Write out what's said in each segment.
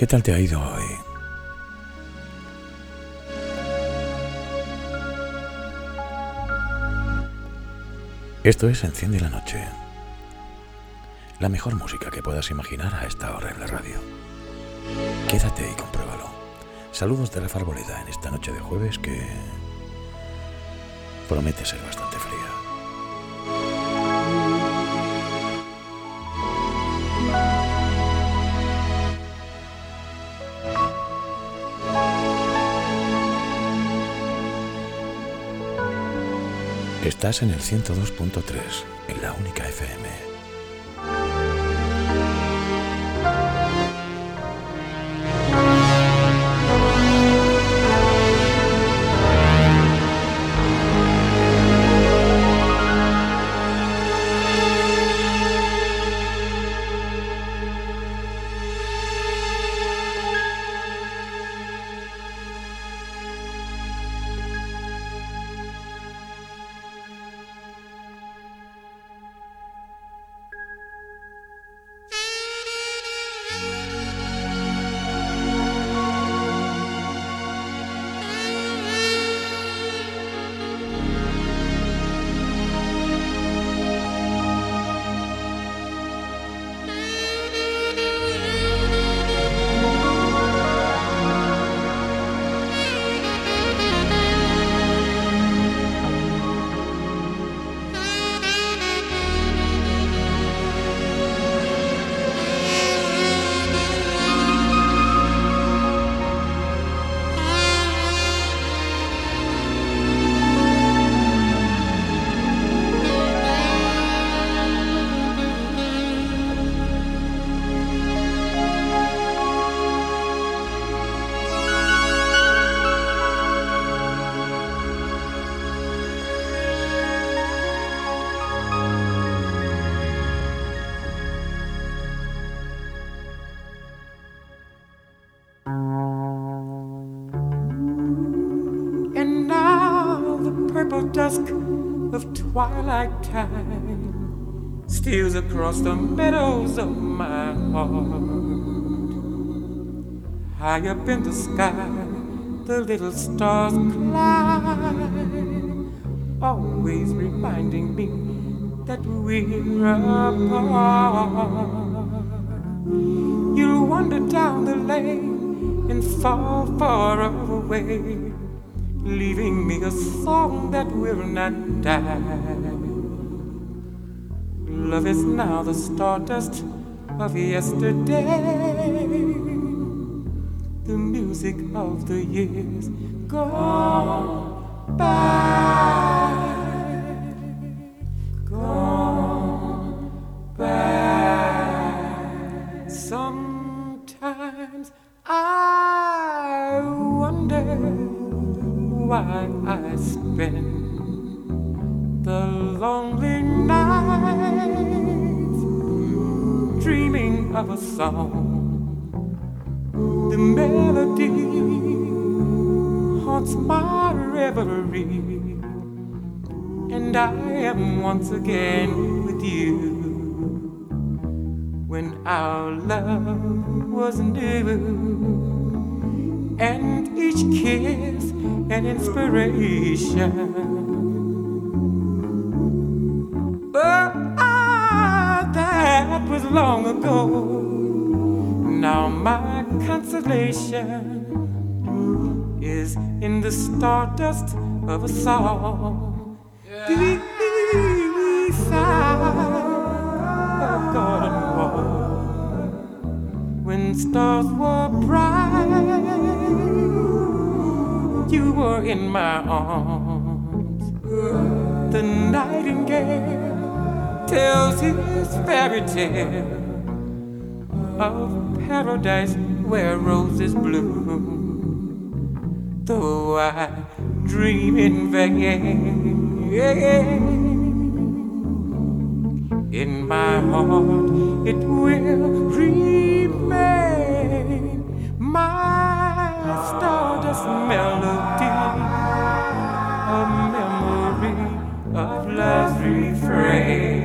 ¿Qué tal te ha ido hoy? Esto es Enciende la Noche. La mejor música que puedas imaginar a esta hora en la radio. Quédate y compruébalo. Saludos de la Farboleda en esta noche de jueves que promete ser bastante Estás en el 102.3, en la única FM. Twilight time steals across the meadows of my heart. High up in the sky, the little stars climb, always reminding me that we're apart. You'll wander down the lane and far, far away leaving me a song that will not die. Love is now the stardust of yesterday, the music of the years gone by. Song. The melody haunts my reverie, and I am once again with you when our love was new and each kiss an inspiration. But that was long ago. Now my consolation is in the stardust of a song. Yeah. Garden wall when stars were bright you were in my arms. The nightingale tells his fairy tale of paradise where roses bloom. Though I dream in vain, in my heart it will remain. My stardust melody, a memory of love's refrain.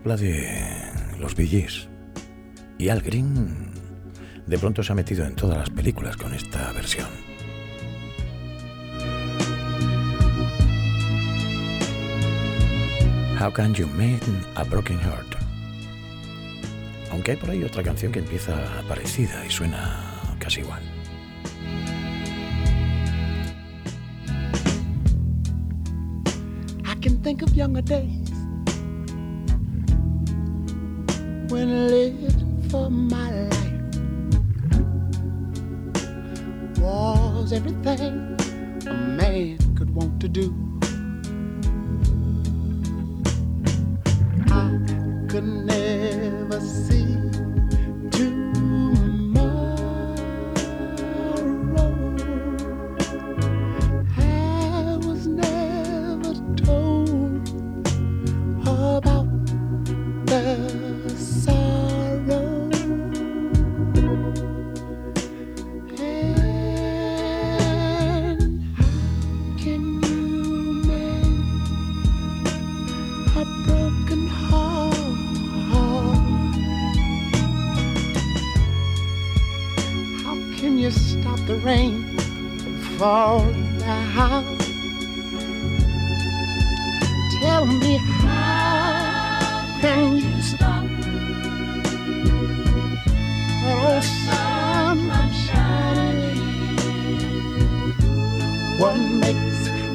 Copla de los Gees. Y Al Green de pronto se ha metido en todas las películas con esta versión. How Can You Mend a Broken Heart? Aunque hay por ahí otra canción que empieza parecida y suena casi igual. I can think of younger days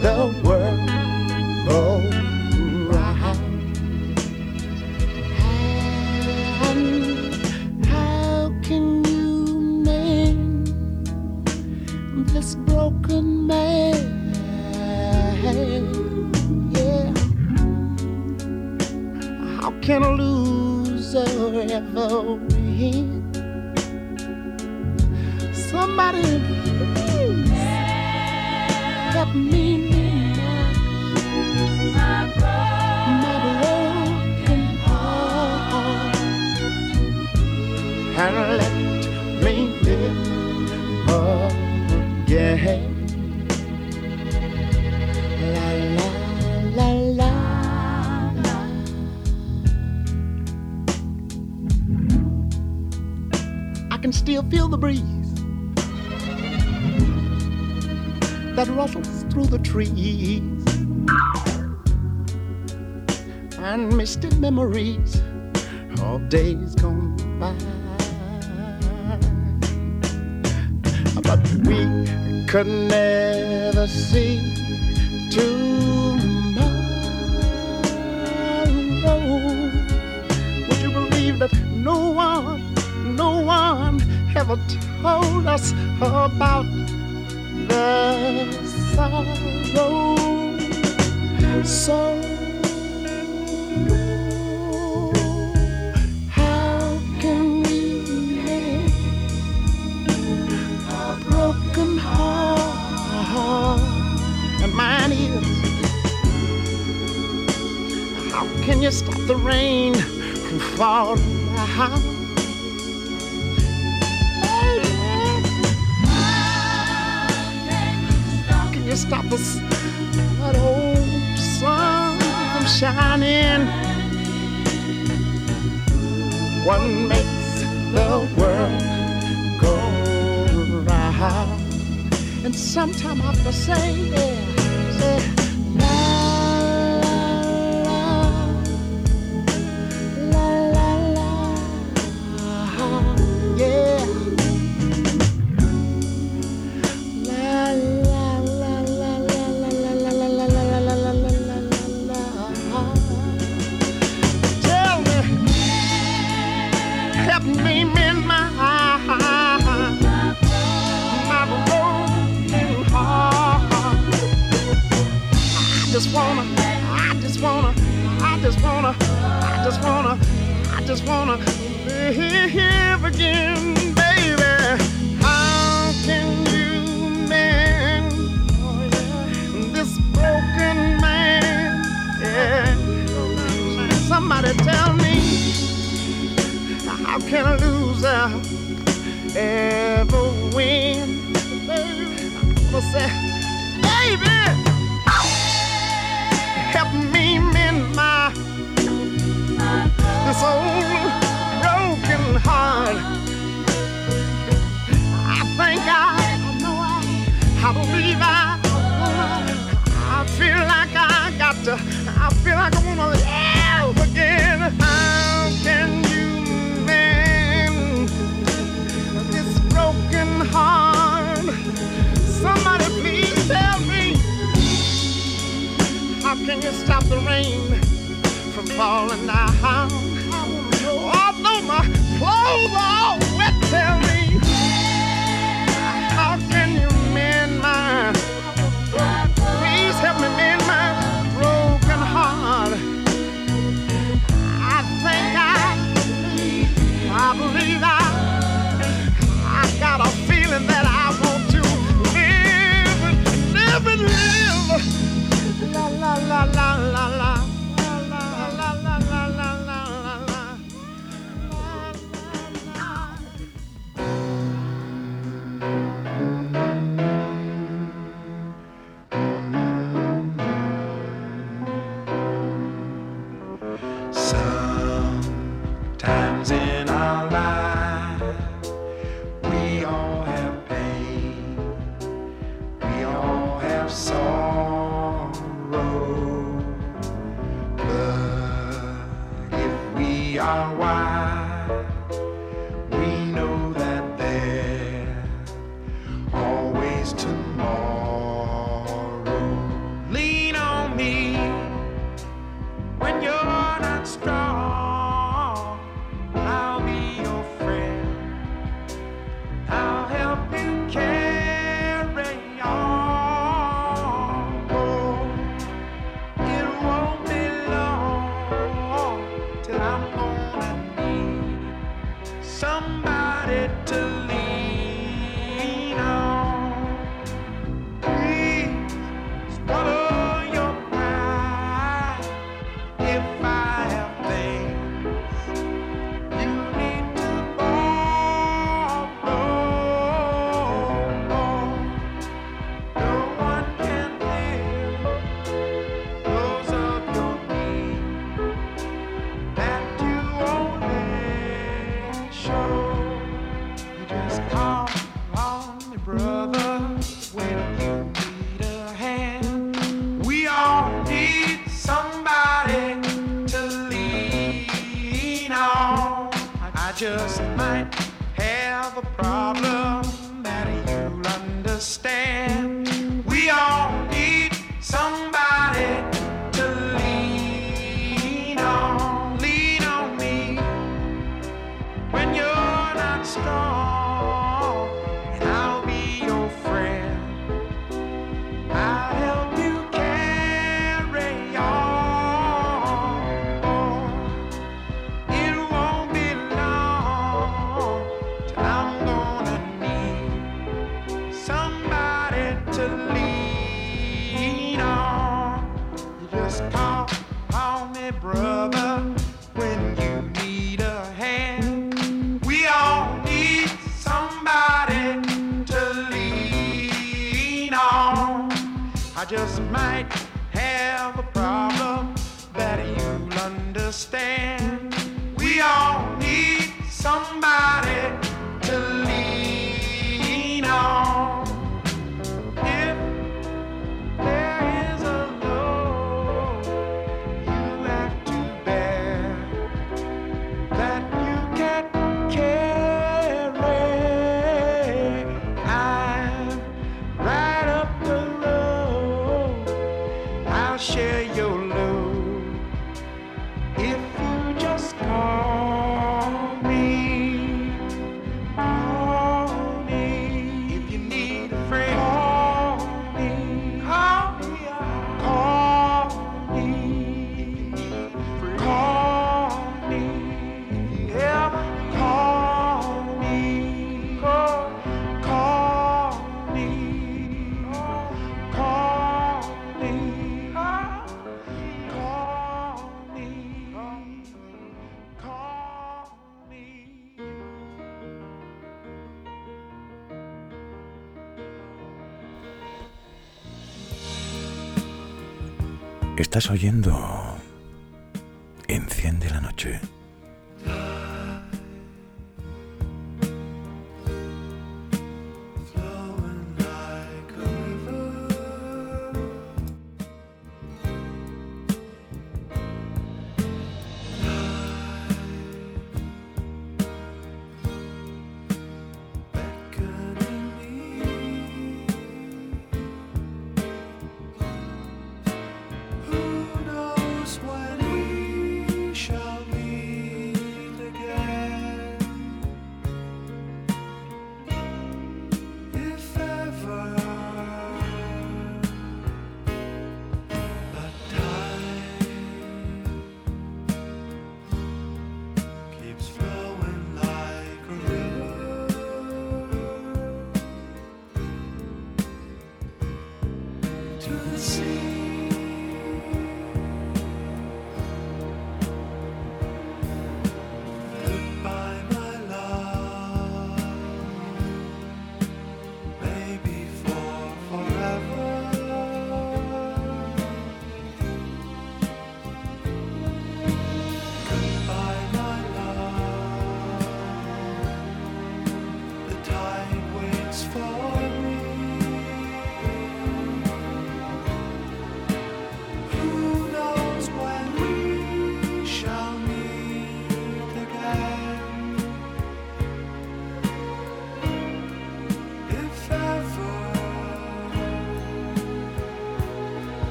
the world. Go trees and misty memories of days gone by. But we could never see tomorrow. Would you believe that no one, no one ever told us about the sorrow? So how can we mend a broken heart? And mine is how can you stop the rain from falling? How can you stop this shining? What makes the world go round? And sometime I have to sing, yeah. Can you stop the rain from falling down? Although my clothes are all wet, tell share your load. Estás oyendo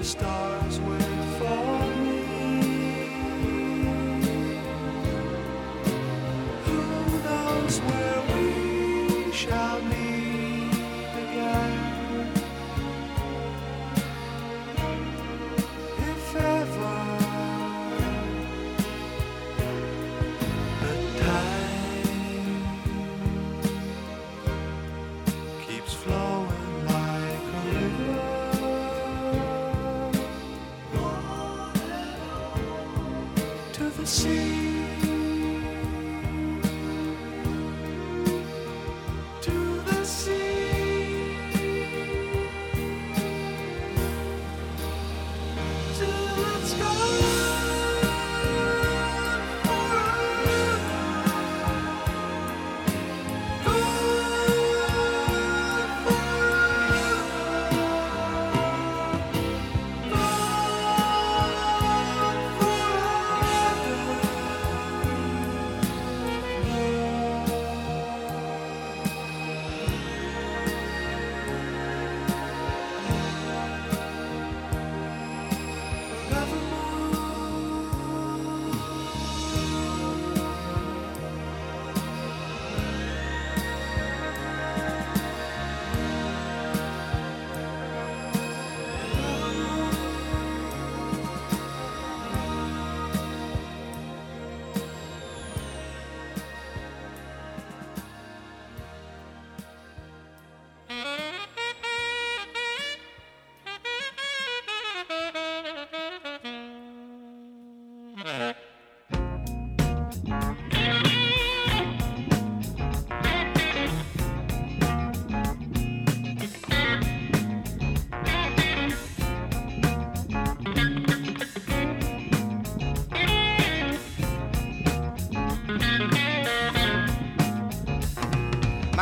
The stars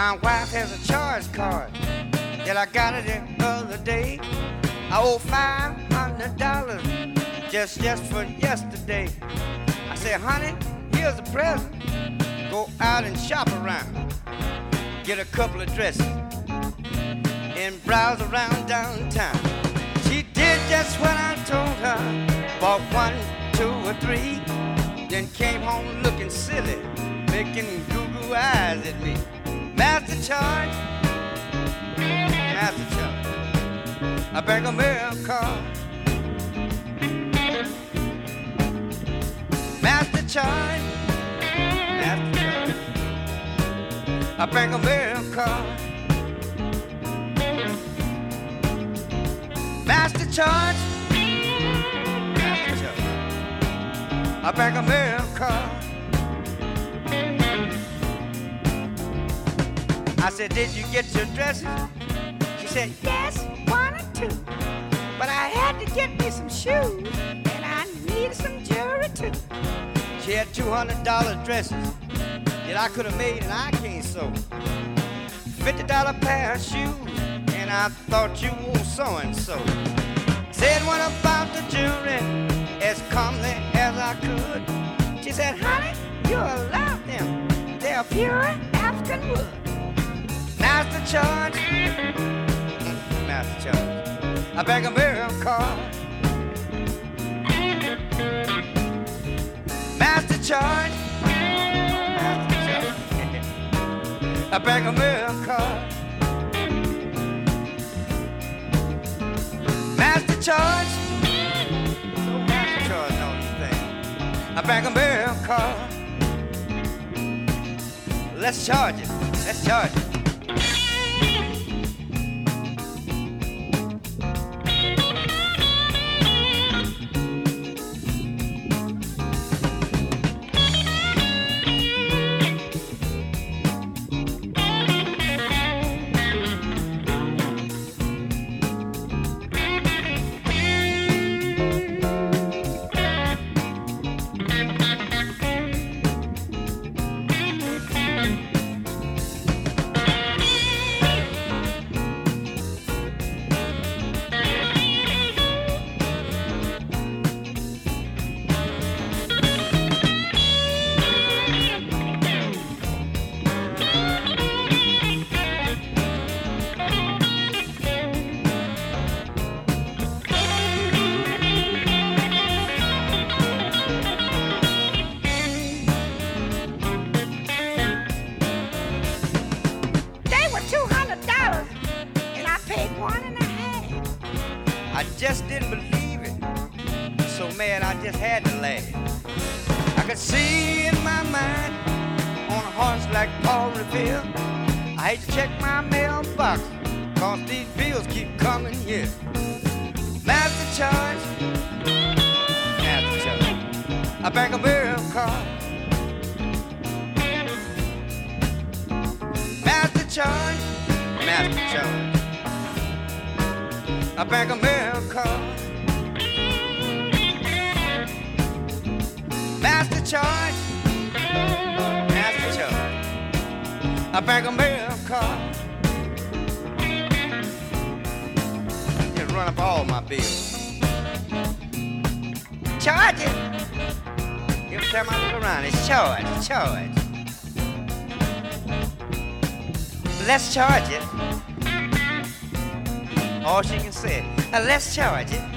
My wife has a charge card that I got it the other day. I owe five hundred dollars just just for yesterday. I said, honey, here's a present. Go out and shop around. Get a couple of dresses and browse around downtown. She did just what I told her. Bought one, two, or three. Then came home looking silly, making goo-goo eyes at me. Master charge, master charge. I beg a miracle. Master charge, master charge. I beg a miracle. Master charge, master charge. I beg a miracle. I said, Did you get your dresses? She said, Yes, one or two. But I had to get me some shoes, and I needed some jewelry too. She had $200 dresses that I could have made and I can't sew. $50 pair of shoes, and I thought you were so and so. Said What about the jewelry as calmly as I could. She said, honey, you'll love them. They're pure African wood. Master charge, master charge. I beg a miracle. Master charge, master charge. I beg a miracle. Master charge, master charge and all these things. I beg a miracle. Let's charge it. Let's charge it. That's how I did.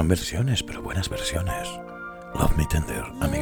Son versiones, pero buenas versiones. Love Me Tender, Amy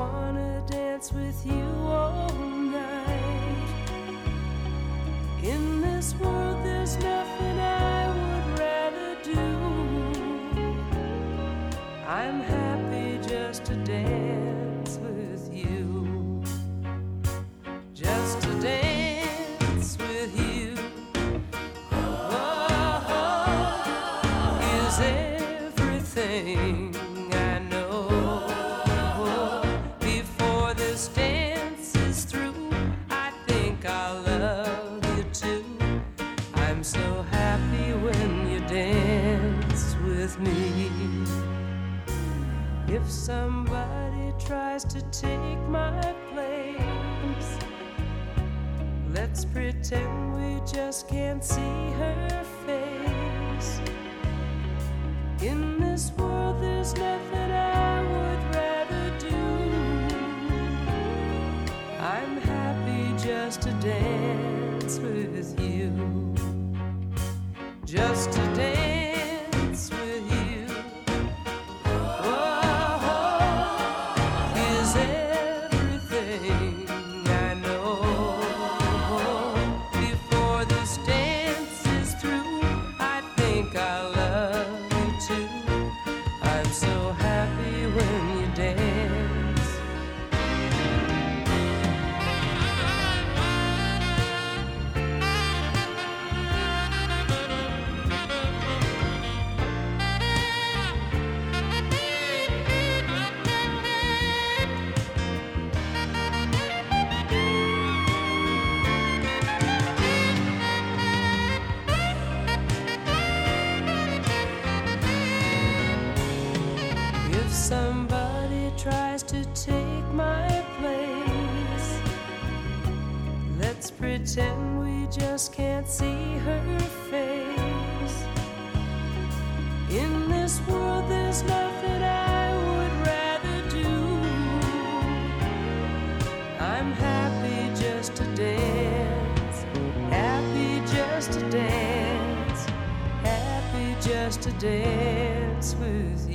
wanna dance with you all night. In this world, there's nothing I would rather do. I'm happy just to dance with you, just to dance. somebody tries to take my place. Let's pretend we just can't see her face. In this world, there's nothing I would rather do. I'm happy just to dance with you. Just to dance. just to dance with you.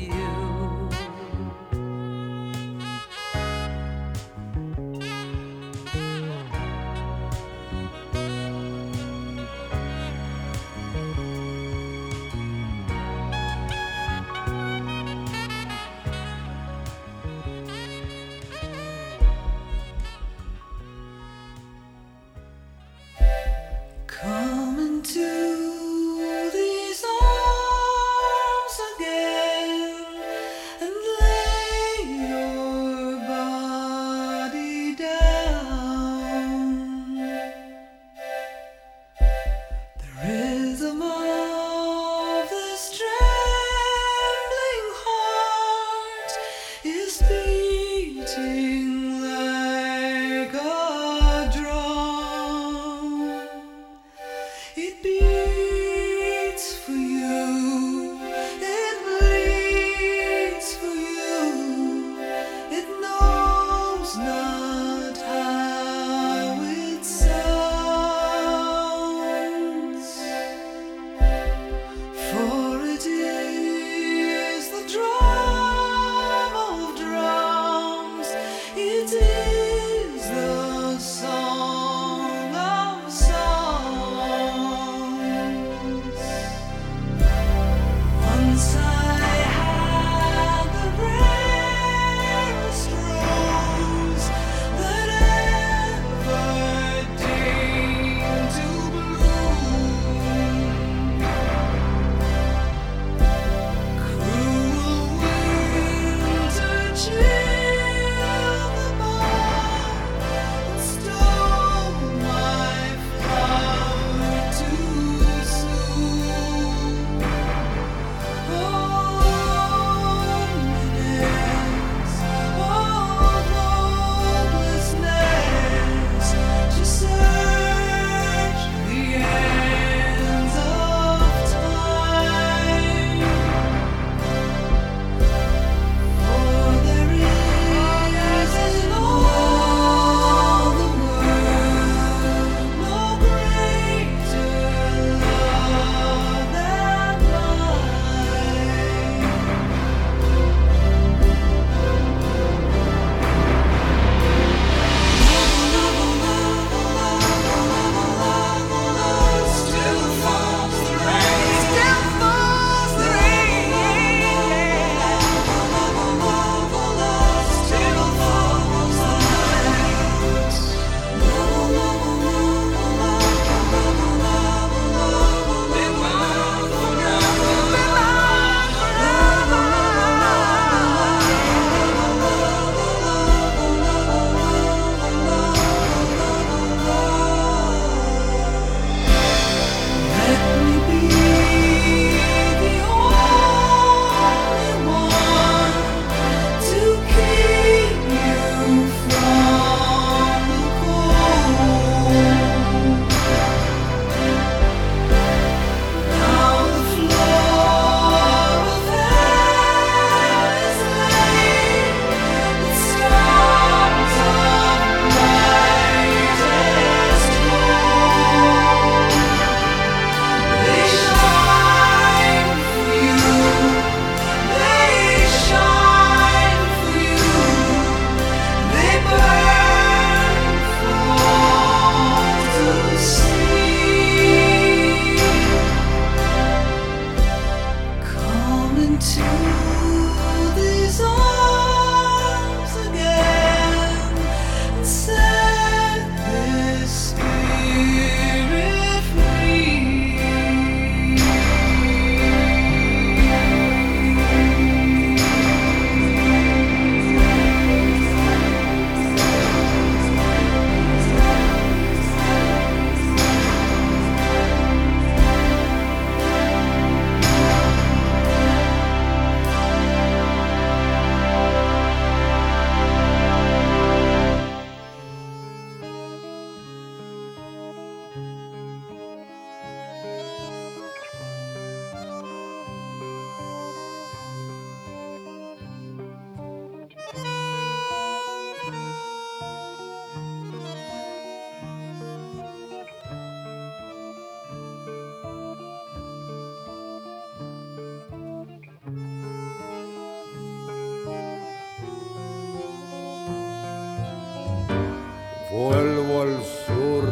Vuelvo al sur,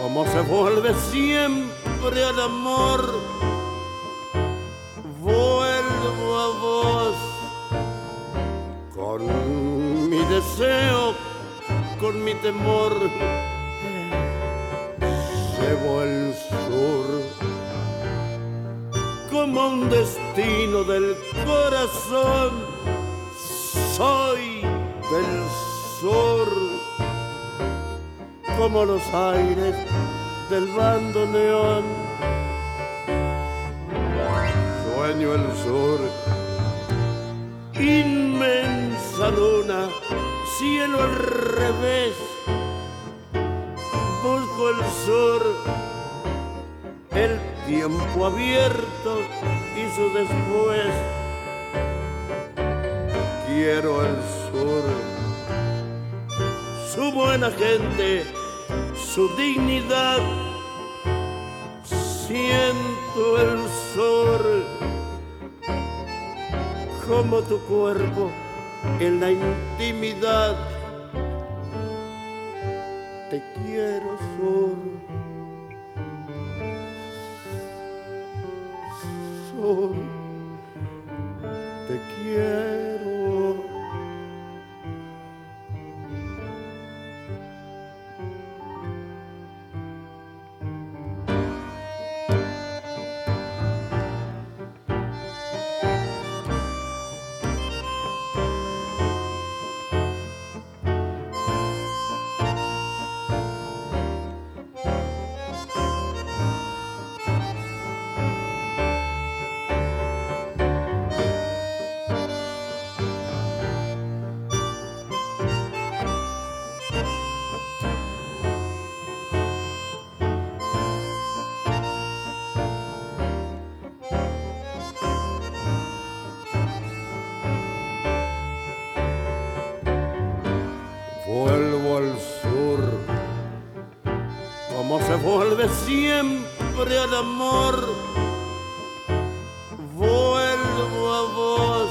como se vuelve siempre al amor. Vuelvo a vos, con mi deseo, con mi temor. Llevo el sur, como un destino del corazón. Soy del sur, como los aires del bando neón. Sueño el sur, inmensa luna, cielo al revés. Busco el sur, el tiempo abierto y su después. Quiero el sur su buena gente, su dignidad. Siento el sol como tu cuerpo en la intimidad. Siempre al amor. Vuelvo a vos,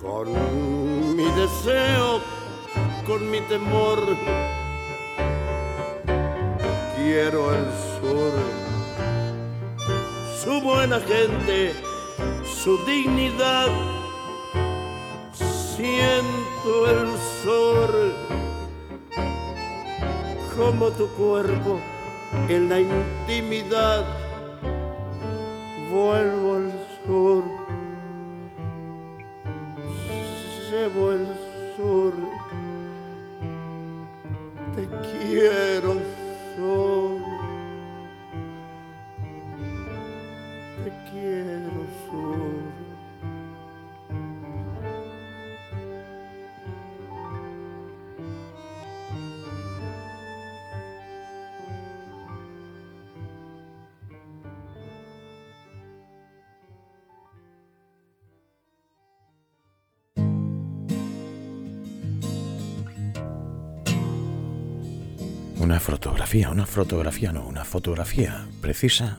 con mi deseo, con mi temor. Quiero el sur, su buena gente, su dignidad siento el como tu cuerpo en la intimidad. fotografía, una fotografía, no, una fotografía precisa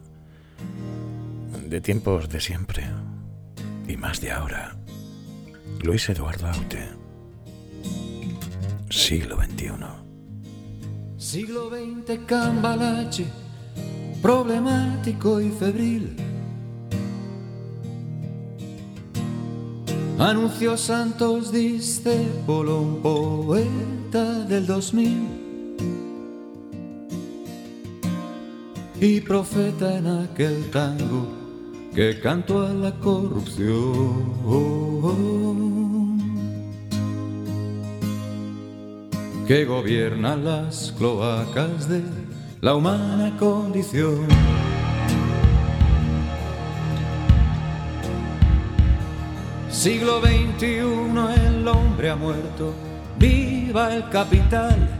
de tiempos de siempre y más de ahora. Luis Eduardo Aute, siglo XXI. Siglo XX cambalache, problemático y febril. Anunció Santos, dice un poeta del 2000. Y profeta en aquel tango que cantó a la corrupción. Que gobierna las cloacas de la humana condición. Siglo XXI, el hombre ha muerto, viva el capital.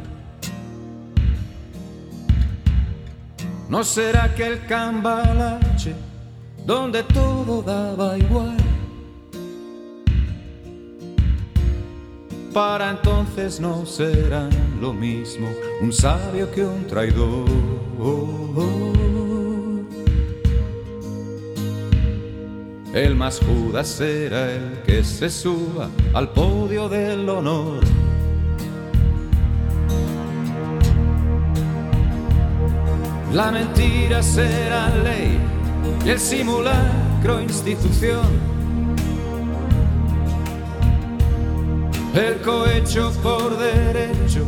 ¿No será que el cambalache, donde todo daba igual? Para entonces no será lo mismo un sabio que un traidor. El más Judas será el que se suba al podio del honor. La mentira será ley y el simulacro institución. El cohecho por derecho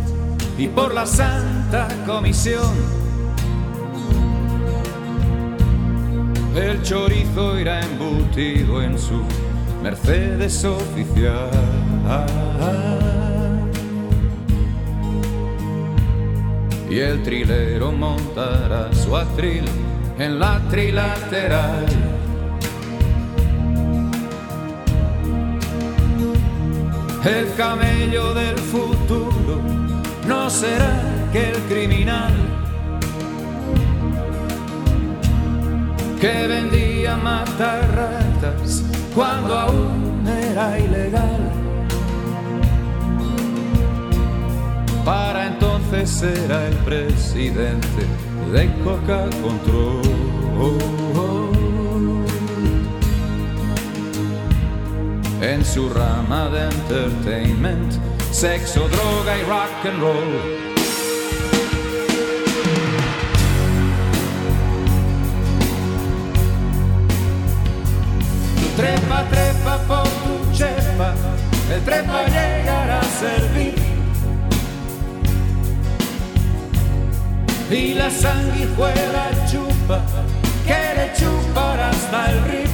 y por la santa comisión. El chorizo irá embutido en su Mercedes oficial. Y el trilero montará su atril en la trilateral. El camello del futuro no será que el criminal que vendía matar ratas cuando aún era ilegal. Para entonces será el presidente de Coca Control. En su rama de entertainment, sexo, droga y rock and roll. Trepa, trepa por tu chepa, el trepa llegará a servir. Y la sanguijuela chupa, que le chupará hasta el rip.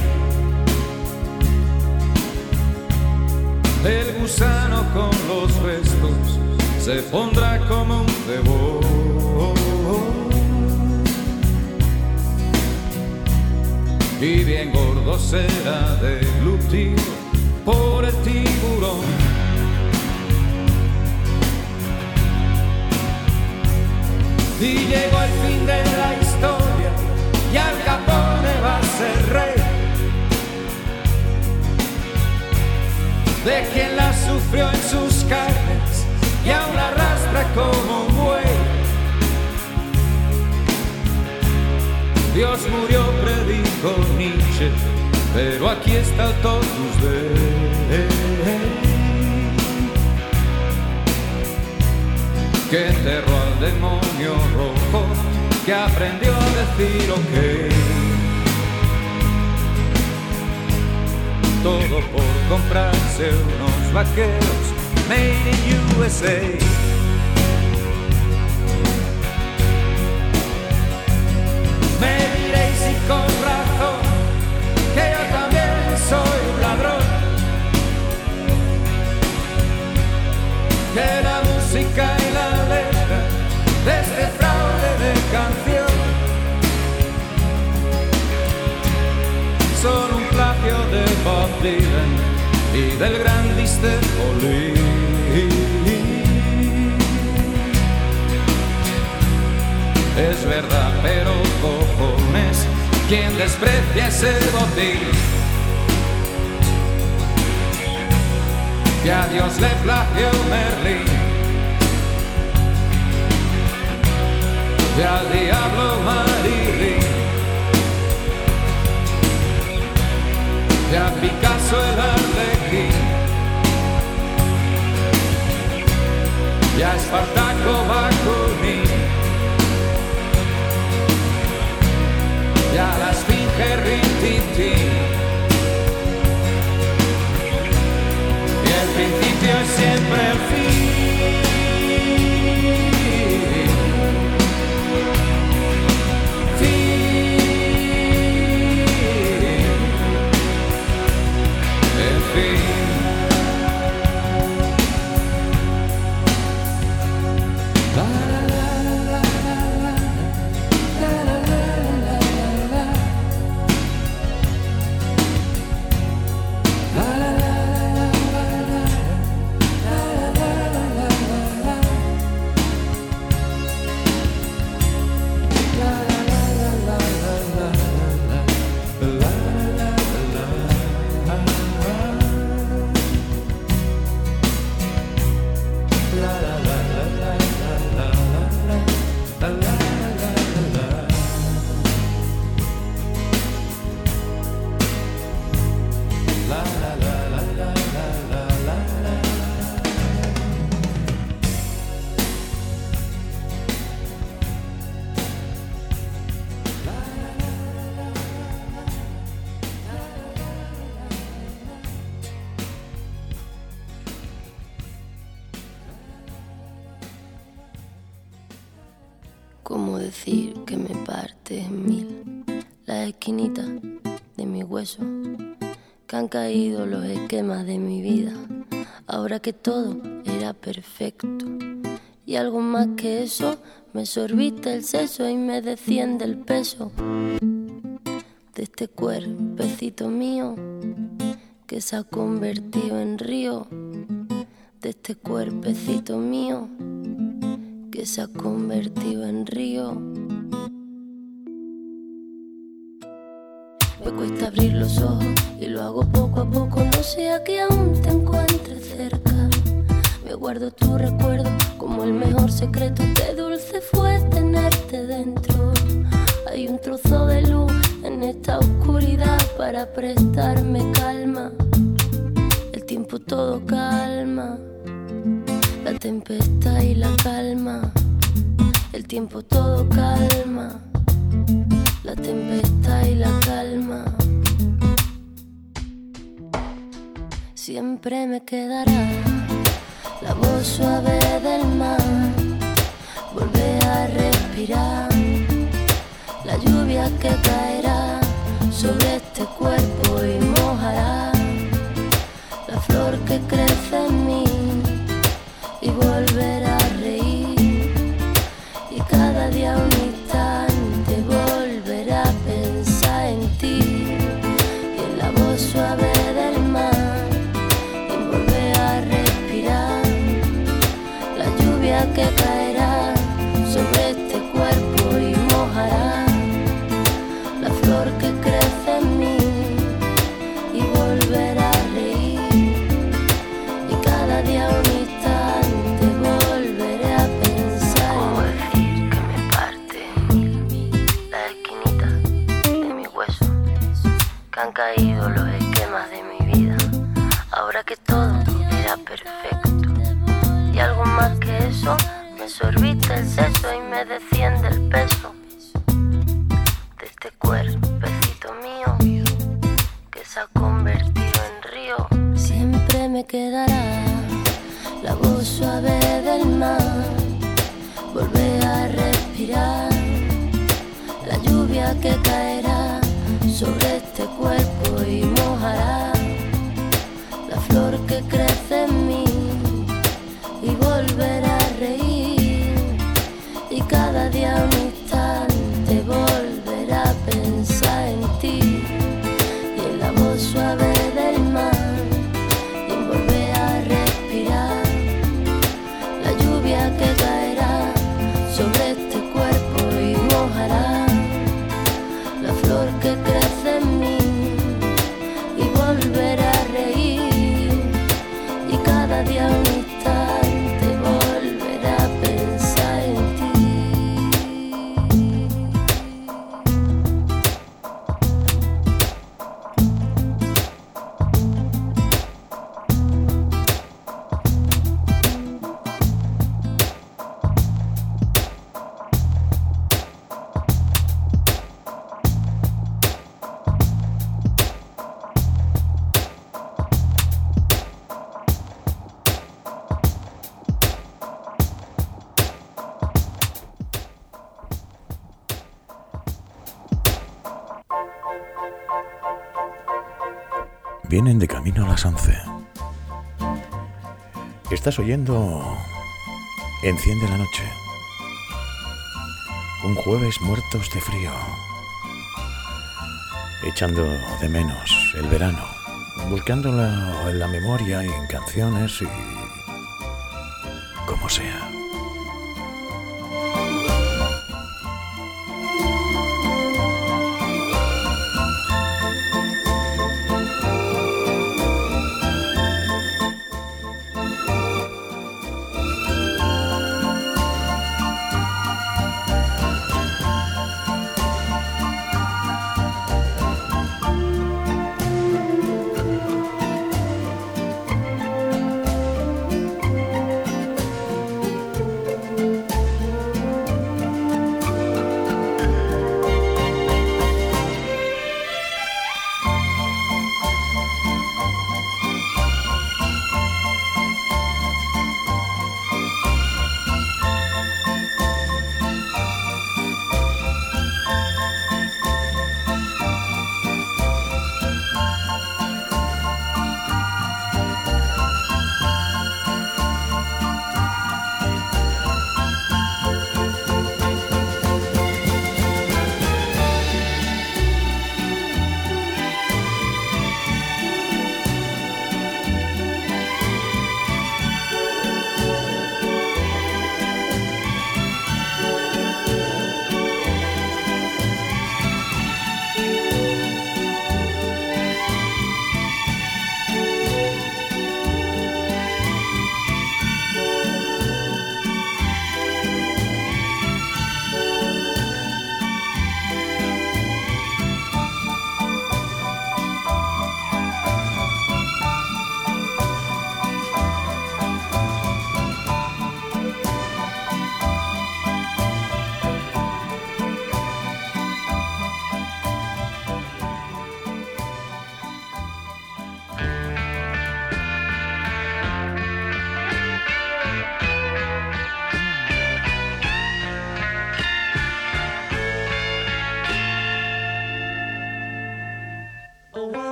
El gusano con los restos se pondrá como un cebo. y bien gordo será deglutido por el tiburón. Y llegó el fin de la historia y Al Capone va a ser rey. De quien la sufrió en sus carnes y aún la arrastra como un. Dios murió, predijo Nietzsche, pero aquí está el totus de que enterró al demonio rojo, que aprendió a decir ok. Todo por comprarse unos vaqueros made in USA. Del gran Mr. Oli. Es verdad, pero cojones, quien desprecia ese botín. Que a Dios le plagió Merlín. Y al diablo Marilyn. Ya a Picasso el arlequín ya a Espartaco Bakunin y a la esfinge Rintintín y el principio es siempre el fin. Han caído los esquemas de mi vida, ahora que todo era perfecto. Y algo más que eso, me sorbiste el seso y me desciende el peso de este cuerpecito mío que se ha convertido en río, de este cuerpecito mío que se ha convertido en río. Me cuesta abrir los ojos y lo hago poco a poco, no sea que aún te encuentres cerca. Me guardo tu recuerdo como el mejor secreto, qué dulce fue tenerte dentro. Hay un trozo de luz en esta oscuridad para prestarme calma. El tiempo todo calma la tempestad y la calma, el tiempo todo calma, tempestad y la calma. Siempre me quedará la voz suave del mar, volver a respirar, la lluvia que caerá sobre este cuerpo y mojará la flor que crece en mí y volver never Vienen de camino a las 11. Estás oyendo Enciende la noche. Un jueves muertos de frío. Echando de menos el verano. Buscándolo en la memoria y en canciones y...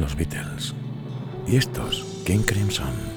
los Beatles. Y estos, King Crimson.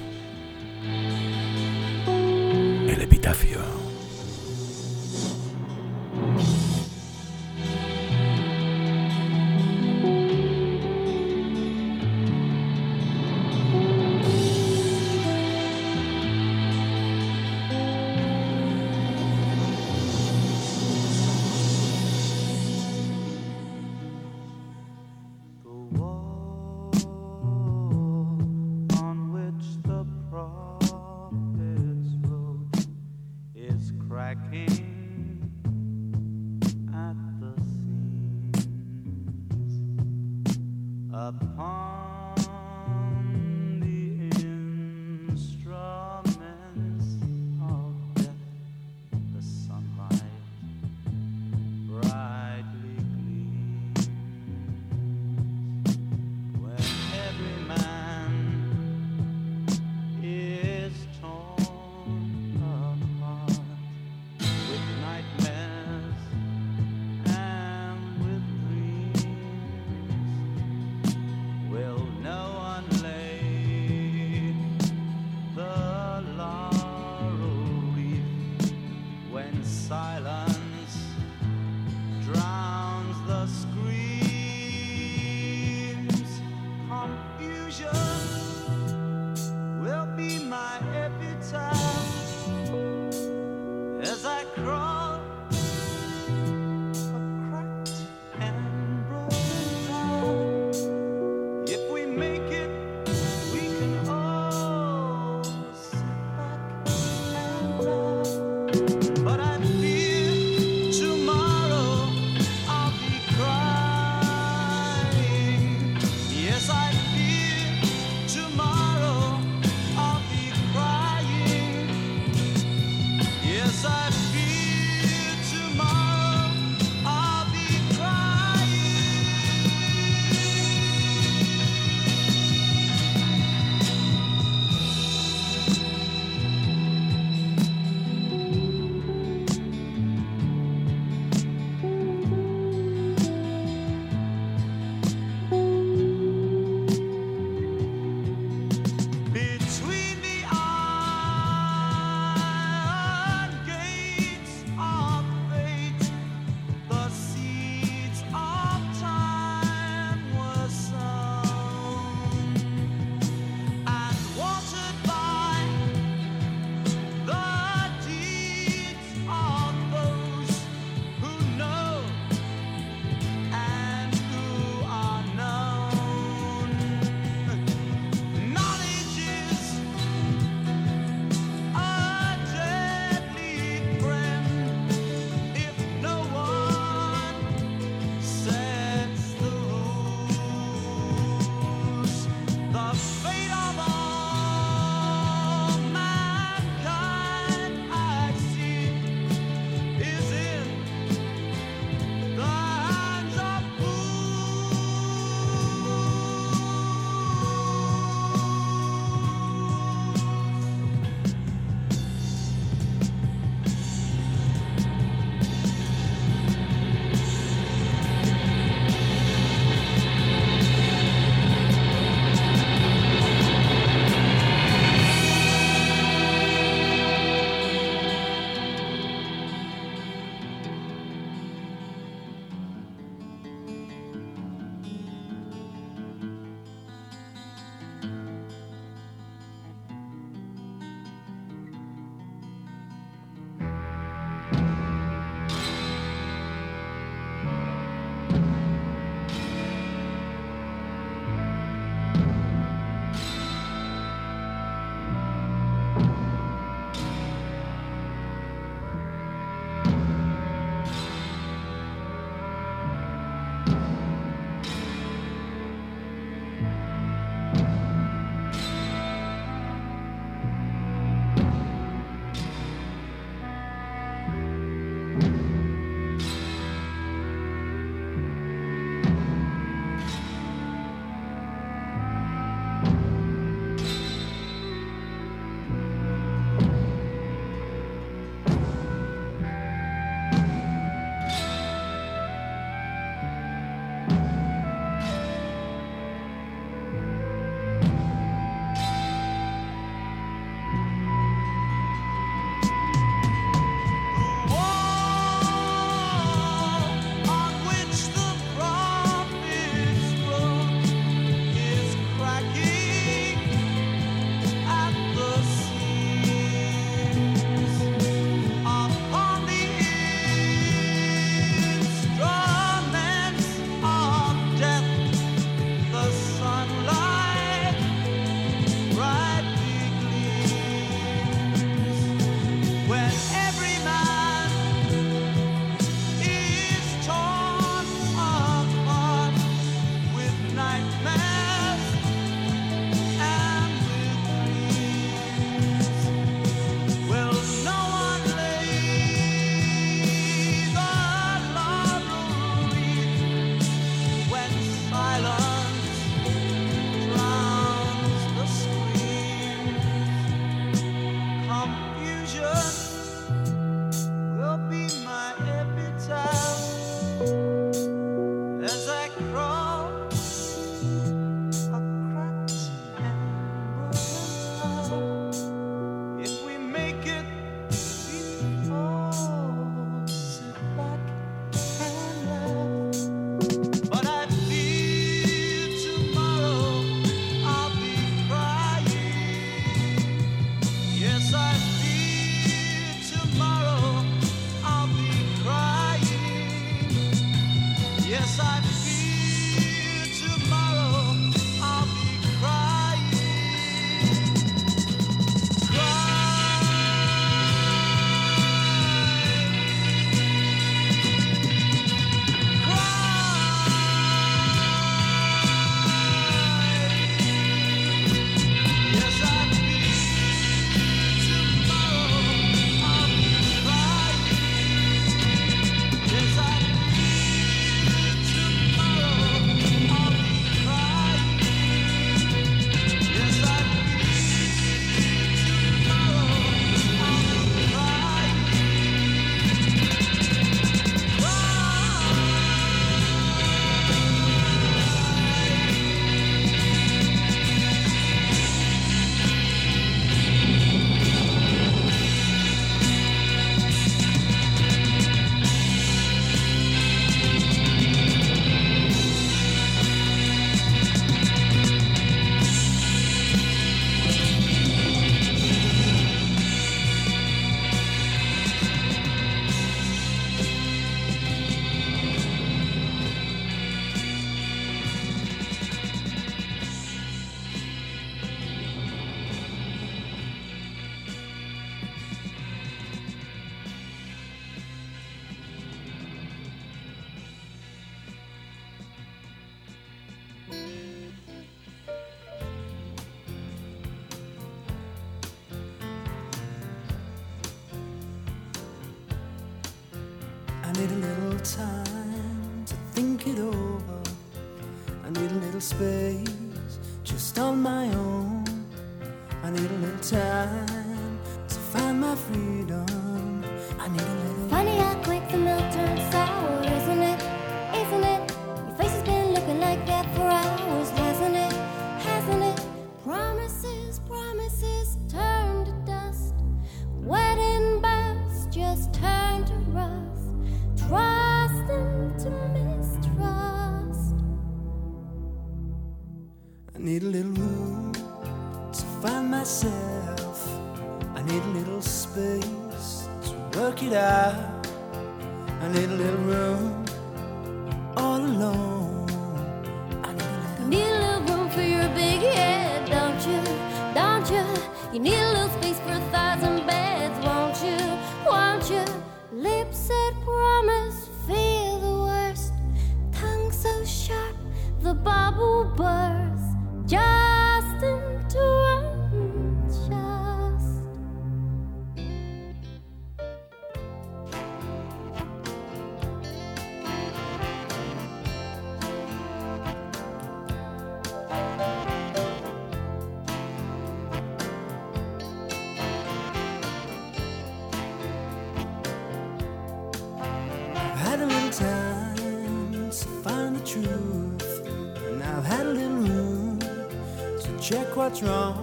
what's wrong.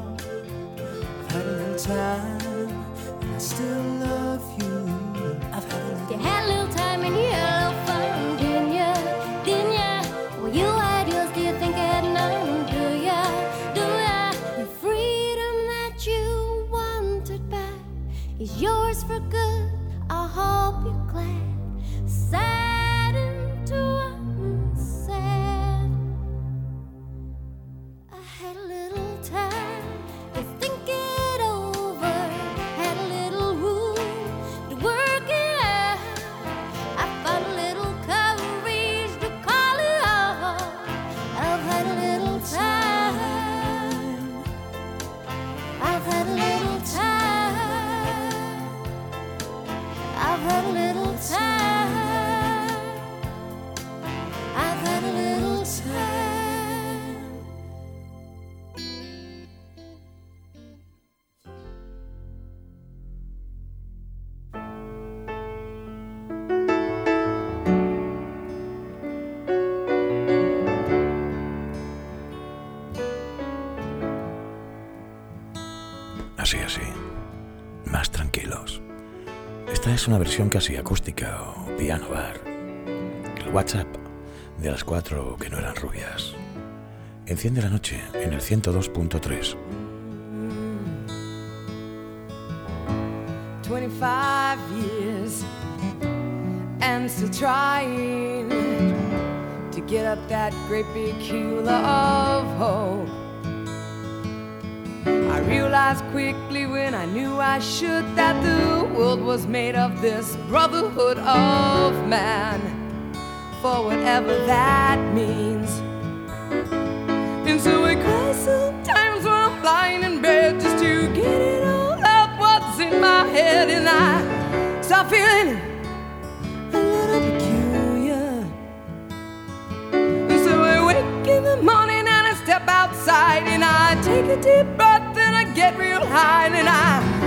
es una versión casi acústica o piano bar. El WhatsApp de las cuatro que no eran rubias. Enciende la noche en el 102.3. 25 years and still trying to get up that great big hill of hope. realized quickly when I knew I should that the world was made of this brotherhood of man, for whatever that means. And so I cry sometimes when I'm lying in bed just to get it all out what's in my head, and I start feeling a little peculiar. And so I wake in the morning and I step outside and I take a deep breath hiding. I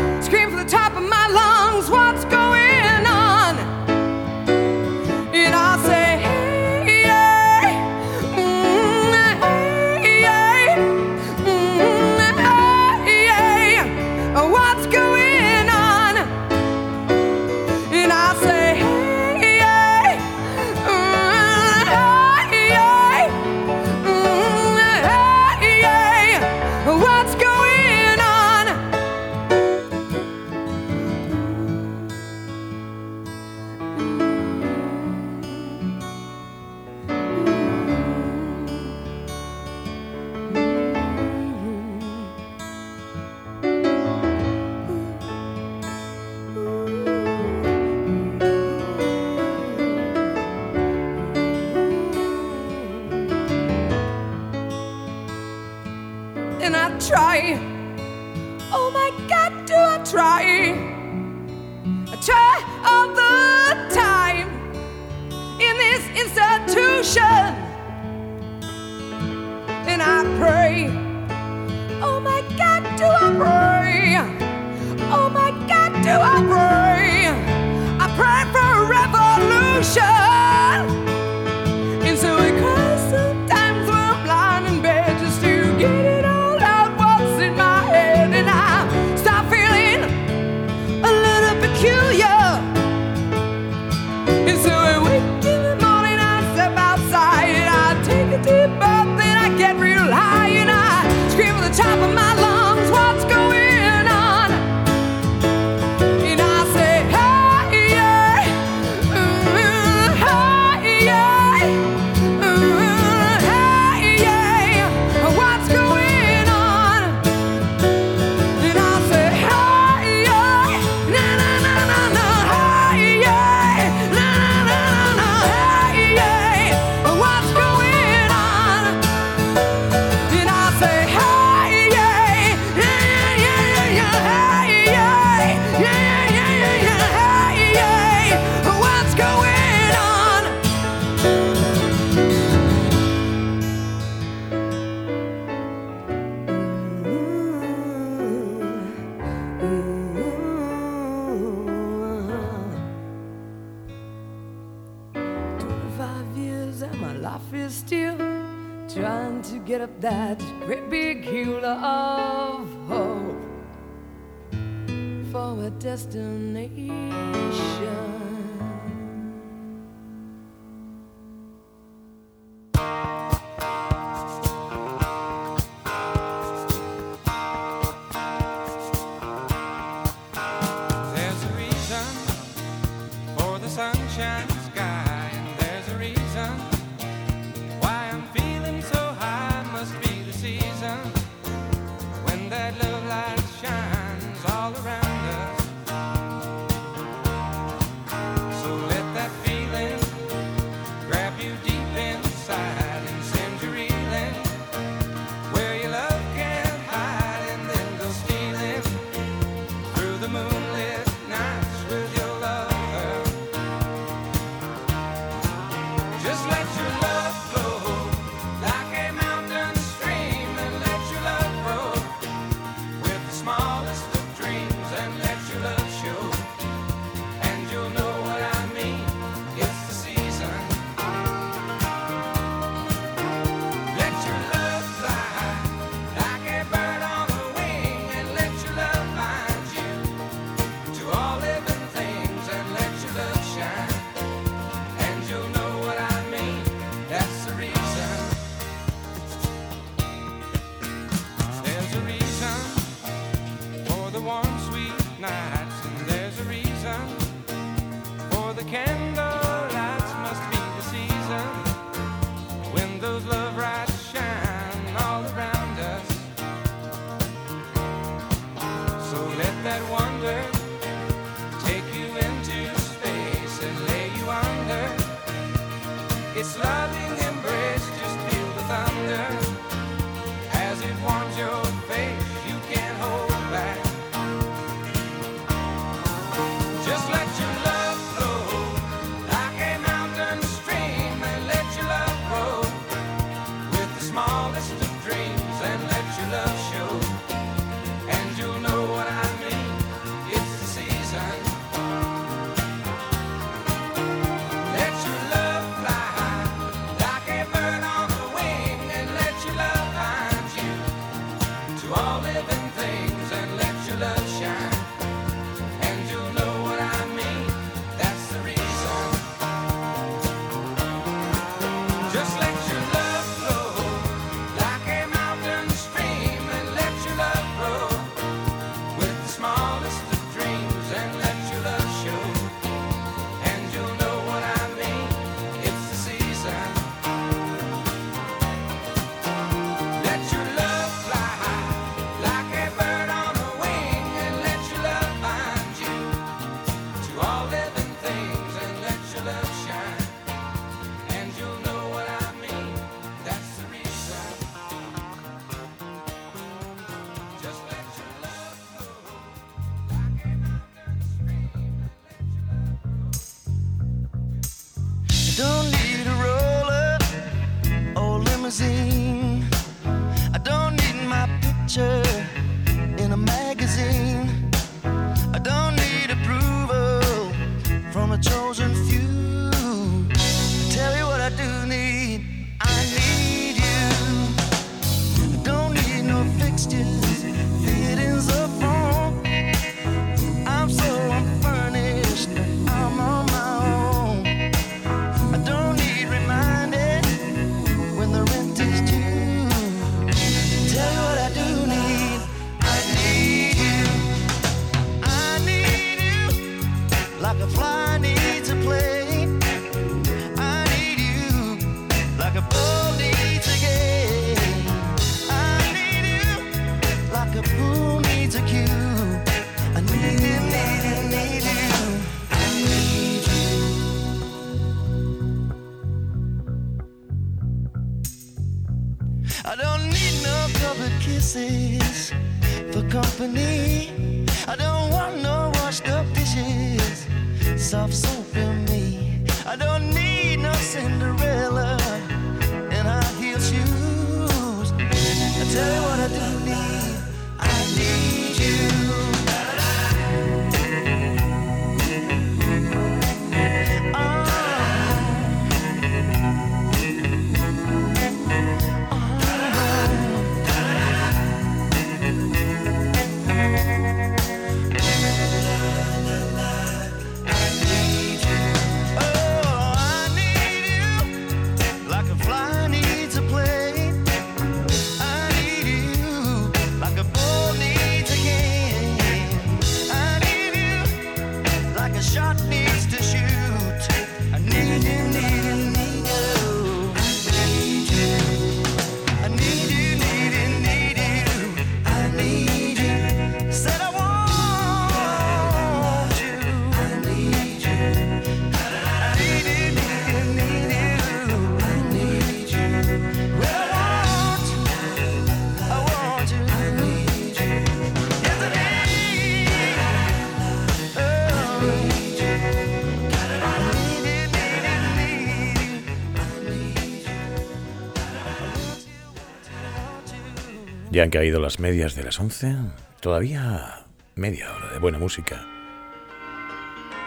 Ya han caído las medias de las 11, todavía media hora de buena música.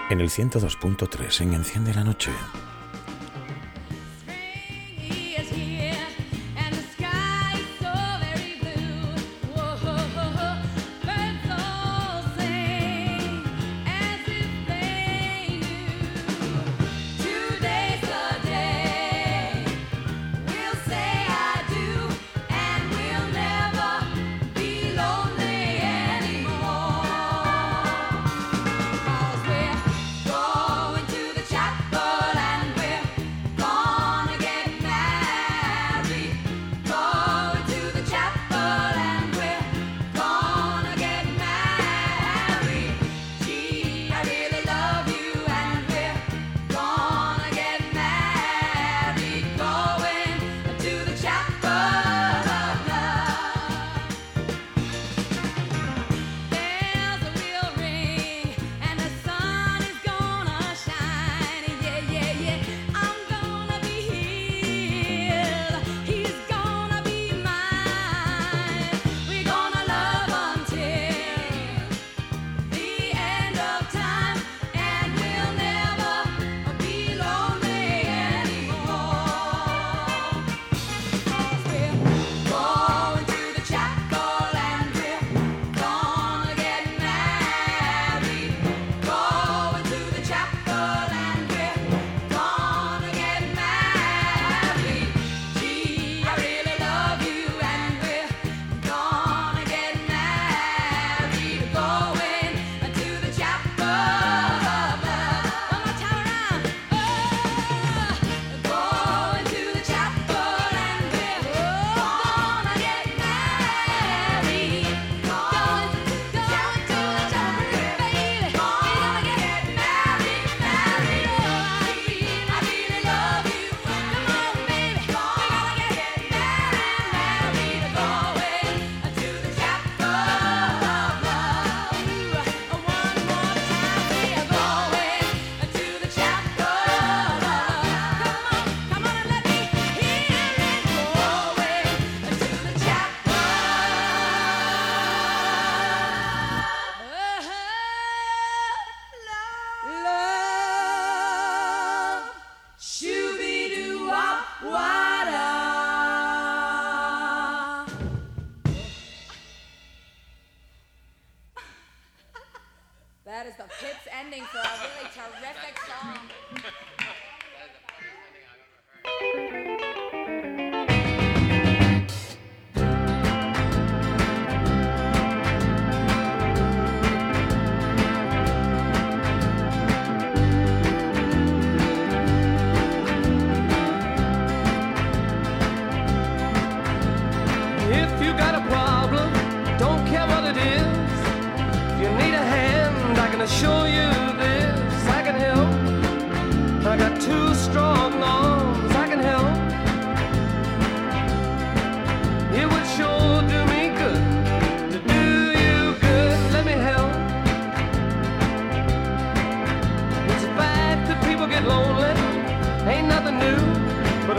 En el 102.3 en Enciende la Noche.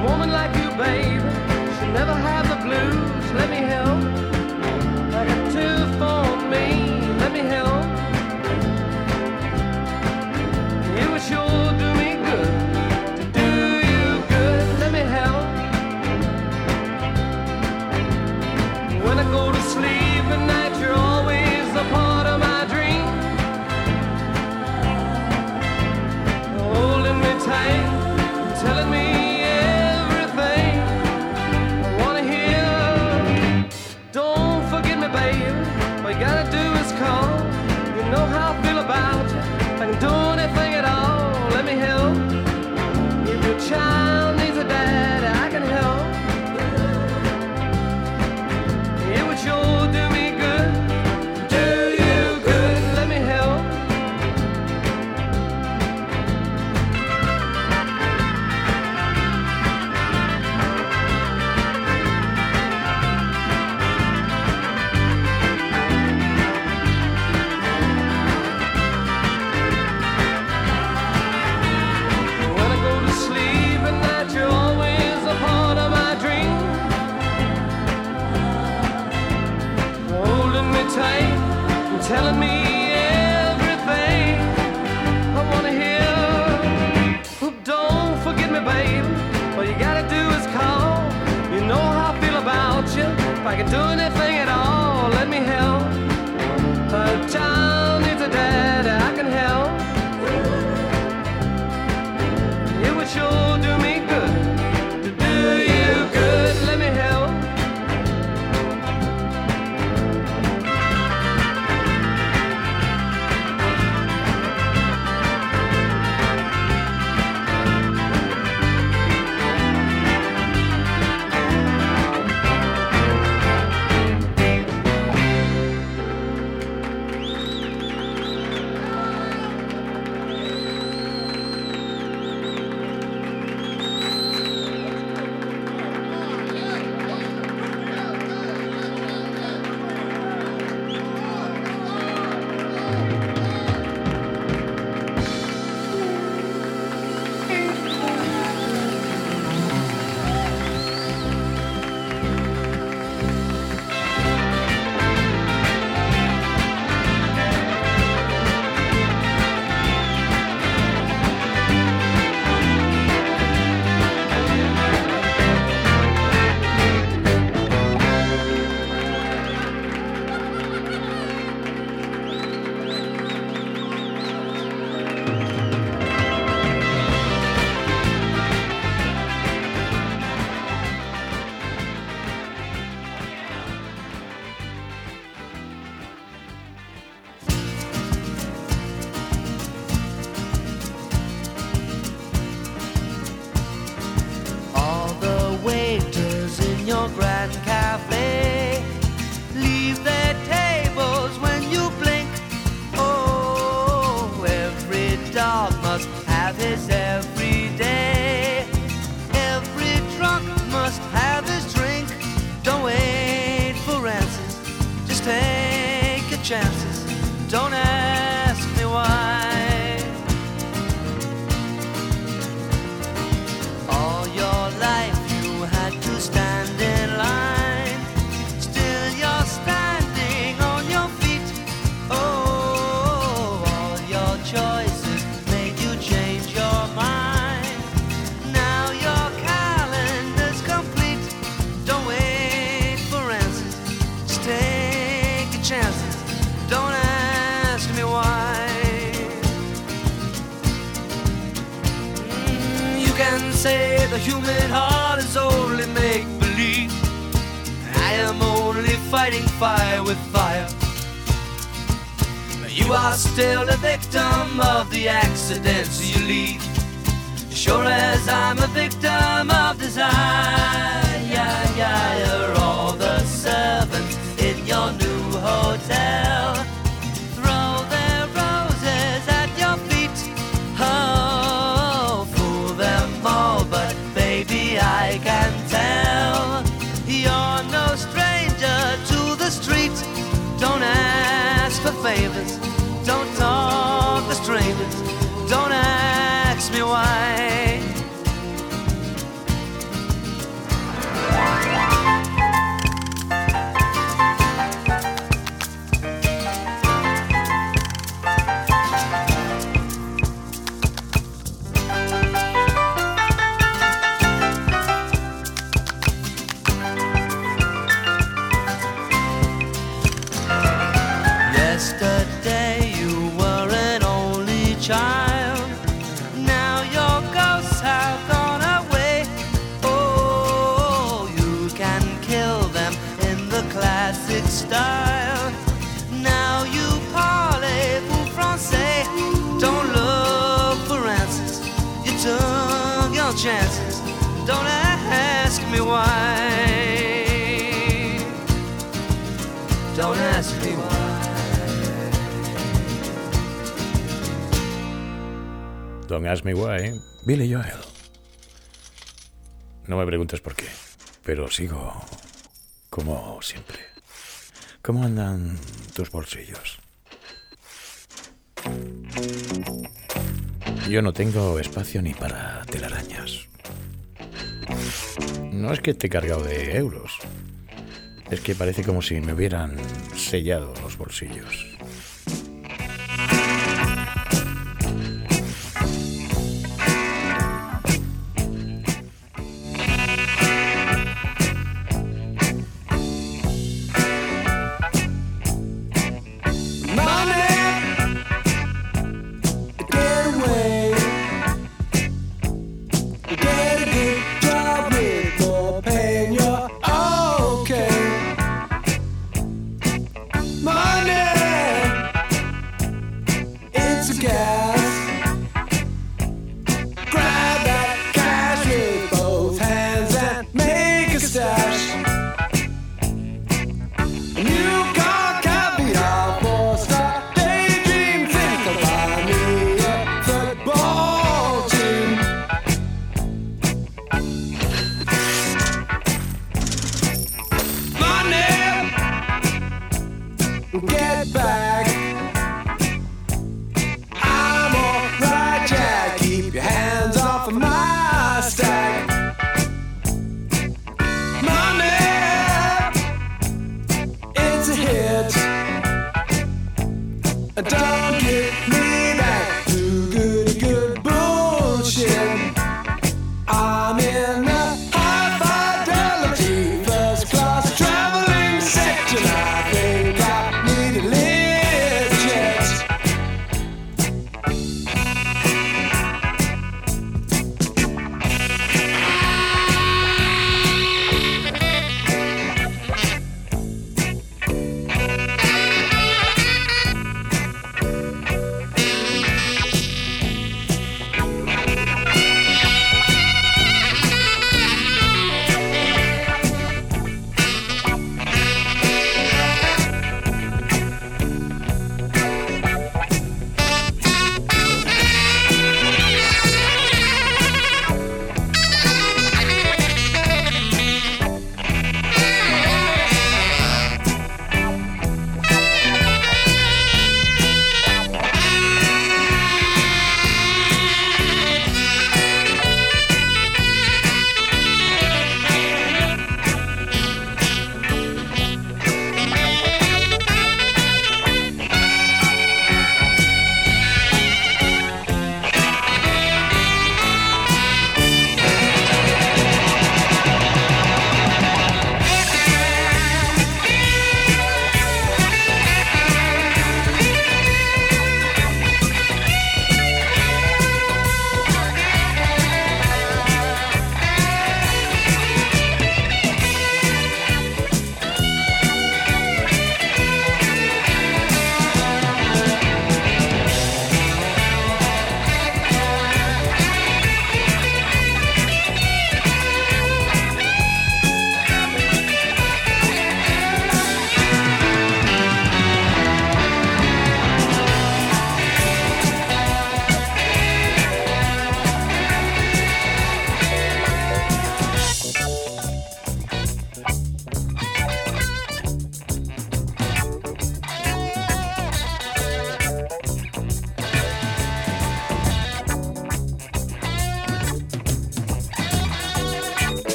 A woman like you, babe, should never have the blues. Let me help. sigo. Como siempre. ¿Cómo andan tus bolsillos? Yo no tengo espacio ni para telarañas. No es que esté cargado de euros. Es que parece como si me hubieran sellado los bolsillos.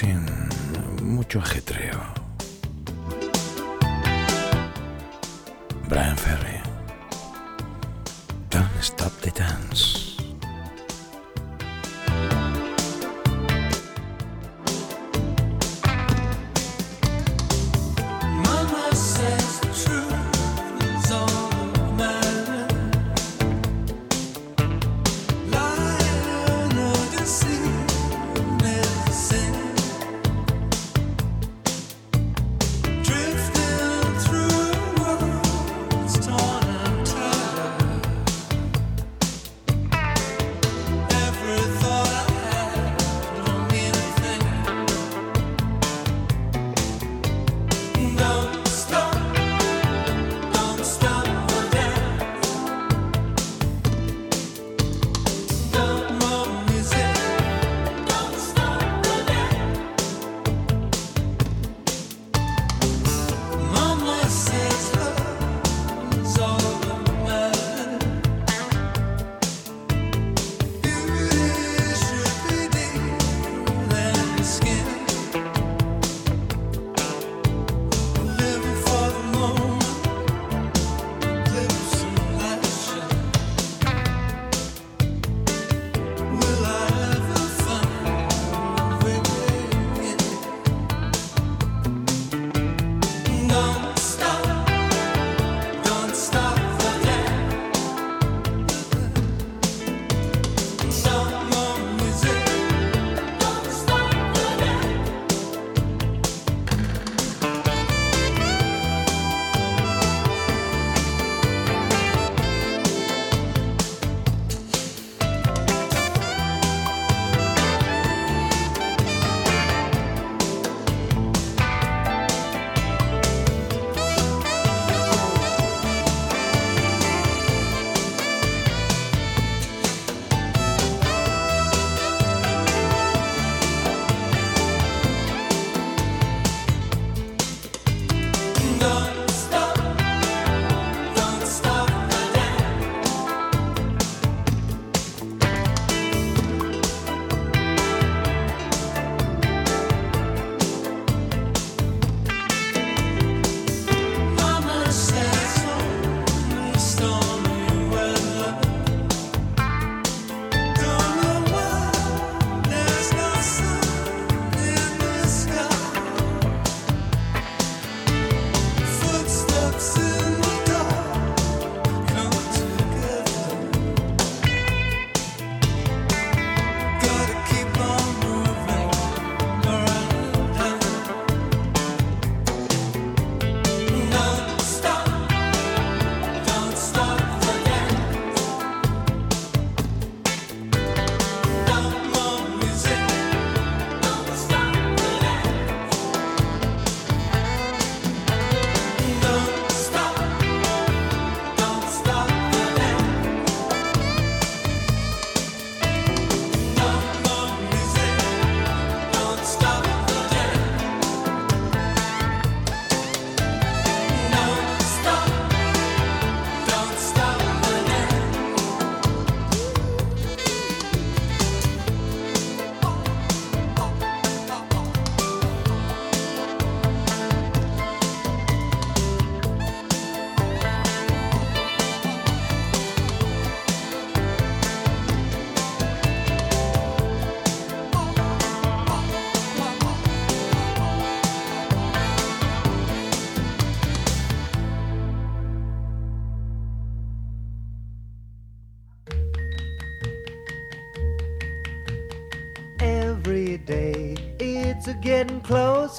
sin mucho ajetreo.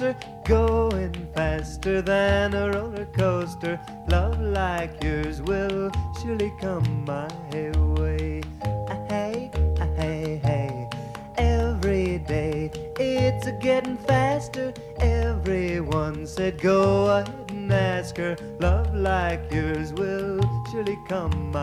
closer, going faster than a roller coaster. Love like yours will surely come my way. Ah, hey, ah, hey, hey. Every day it's a getting faster. Everyone said go ahead and ask her. Love like yours will surely come my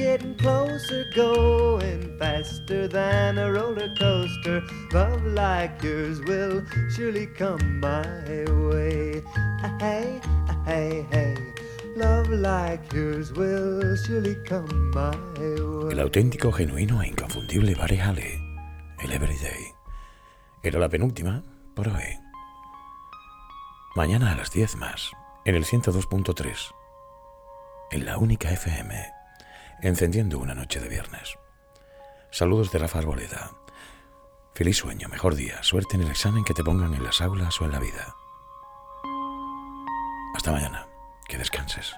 getting closer, going faster than a roller coaster. Love like yours will surely come my way. Hey. Love like yours will come my way. El auténtico, genuino e inconfundible Barry el Everyday. Era la penúltima por hoy. Mañana a las 10 más, en el 102.3, en la única FM, encendiendo una noche de viernes. Saludos de Rafa Arboleda. Feliz sueño, mejor día, suerte en el examen que te pongan en las aulas o en la vida. Hasta mañana, que descanses.